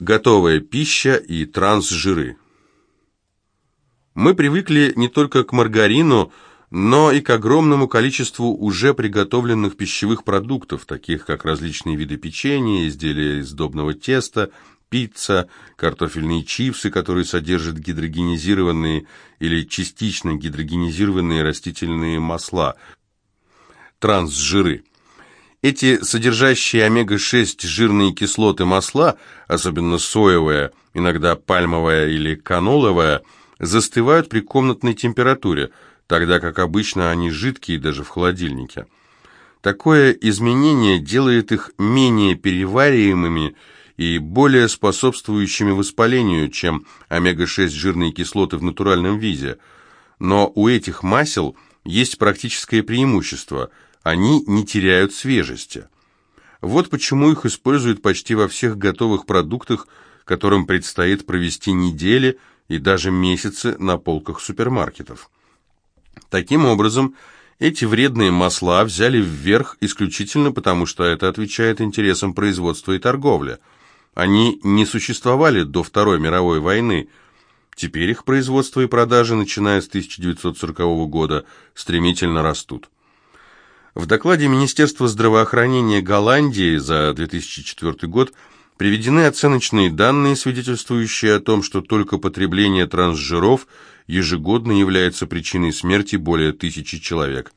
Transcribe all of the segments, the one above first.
Готовая пища и трансжиры. Мы привыкли не только к маргарину, но и к огромному количеству уже приготовленных пищевых продуктов, таких как различные виды печенья, изделия из сдобного теста, пицца, картофельные чипсы, которые содержат гидрогенизированные или частично гидрогенизированные растительные масла, трансжиры. Эти содержащие омега-6 жирные кислоты масла, особенно соевое, иногда пальмовое или каноловое, застывают при комнатной температуре, тогда как обычно они жидкие даже в холодильнике. Такое изменение делает их менее перевариваемыми и более способствующими воспалению, чем омега-6 жирные кислоты в натуральном виде. Но у этих масел есть практическое преимущество – они не теряют свежести. Вот почему их используют почти во всех готовых продуктах, которым предстоит провести недели и даже месяцы на полках супермаркетов. Таким образом, эти вредные масла взяли вверх исключительно потому, что это отвечает интересам производства и торговли. Они не существовали до Второй мировой войны. Теперь их производство и продажи, начиная с 1940 года, стремительно растут. В докладе Министерства здравоохранения Голландии за 2004 год приведены оценочные данные, свидетельствующие о том, что только потребление трансжиров ежегодно является причиной смерти более тысячи человек.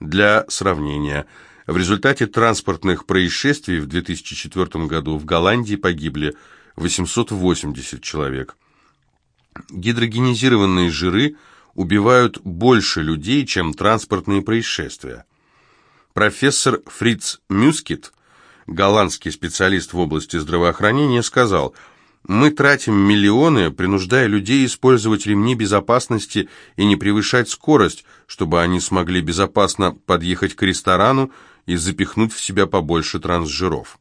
Для сравнения, в результате транспортных происшествий в 2004 году в Голландии погибли 880 человек. Гидрогенизированные жиры убивают больше людей, чем транспортные происшествия. Профессор Фриц Мюскит, голландский специалист в области здравоохранения, сказал, «Мы тратим миллионы, принуждая людей использовать ремни безопасности и не превышать скорость, чтобы они смогли безопасно подъехать к ресторану и запихнуть в себя побольше трансжиров».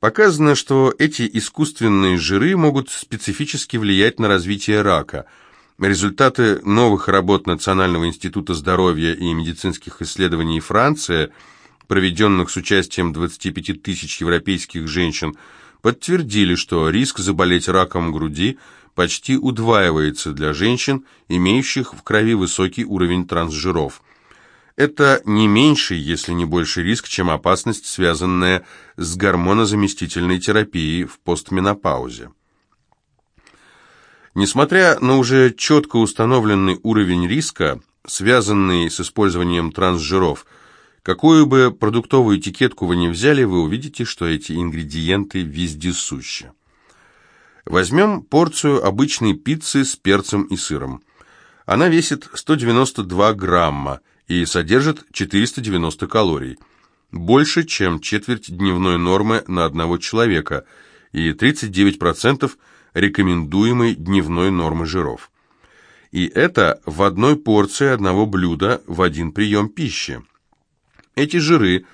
Показано, что эти искусственные жиры могут специфически влиять на развитие рака – Результаты новых работ Национального института здоровья и медицинских исследований Франции, проведенных с участием 25 тысяч европейских женщин, подтвердили, что риск заболеть раком груди почти удваивается для женщин, имеющих в крови высокий уровень трансжиров. Это не меньший, если не больший риск, чем опасность, связанная с гормонозаместительной терапией в постменопаузе. Несмотря на уже четко установленный уровень риска, связанный с использованием трансжиров, какую бы продуктовую этикетку вы ни взяли, вы увидите, что эти ингредиенты вездесущи. Возьмем порцию обычной пиццы с перцем и сыром. Она весит 192 грамма и содержит 490 калорий. Больше, чем четверть дневной нормы на одного человека, и 39% рекомендуемой дневной нормы жиров. И это в одной порции одного блюда в один прием пищи. Эти жиры,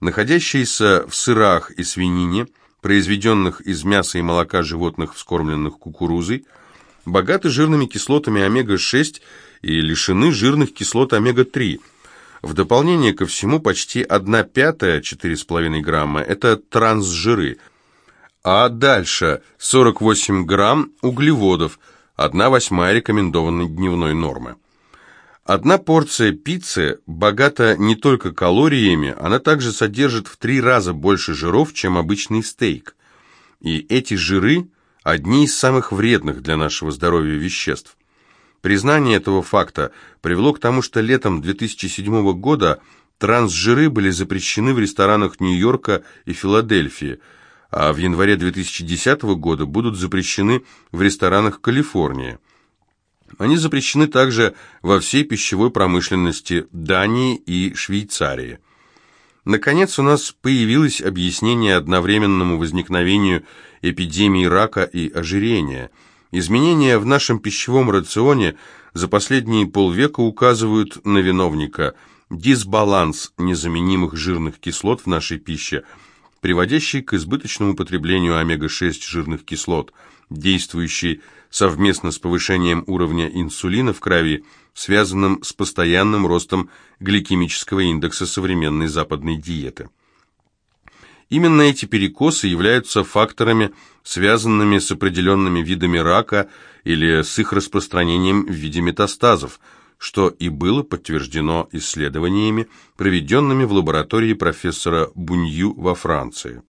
находящиеся в сырах и свинине, произведенных из мяса и молока животных, вскормленных кукурузой, богаты жирными кислотами омега-6 и лишены жирных кислот омега-3. В дополнение ко всему, почти 1 пятая, 4,5 грамма, это трансжиры – а дальше 48 грамм углеводов, 1 восьмая рекомендованной дневной нормы. Одна порция пиццы богата не только калориями, она также содержит в три раза больше жиров, чем обычный стейк. И эти жиры – одни из самых вредных для нашего здоровья веществ. Признание этого факта привело к тому, что летом 2007 года трансжиры были запрещены в ресторанах Нью-Йорка и Филадельфии – а в январе 2010 года будут запрещены в ресторанах Калифорнии. Они запрещены также во всей пищевой промышленности Дании и Швейцарии. Наконец, у нас появилось объяснение одновременному возникновению эпидемии рака и ожирения. Изменения в нашем пищевом рационе за последние полвека указывают на виновника – дисбаланс незаменимых жирных кислот в нашей пище – приводящий к избыточному потреблению омега-6 жирных кислот, действующий совместно с повышением уровня инсулина в крови, связанным с постоянным ростом гликемического индекса современной западной диеты. Именно эти перекосы являются факторами, связанными с определенными видами рака или с их распространением в виде метастазов, что и было подтверждено исследованиями, проведенными в лаборатории профессора Бунью во Франции.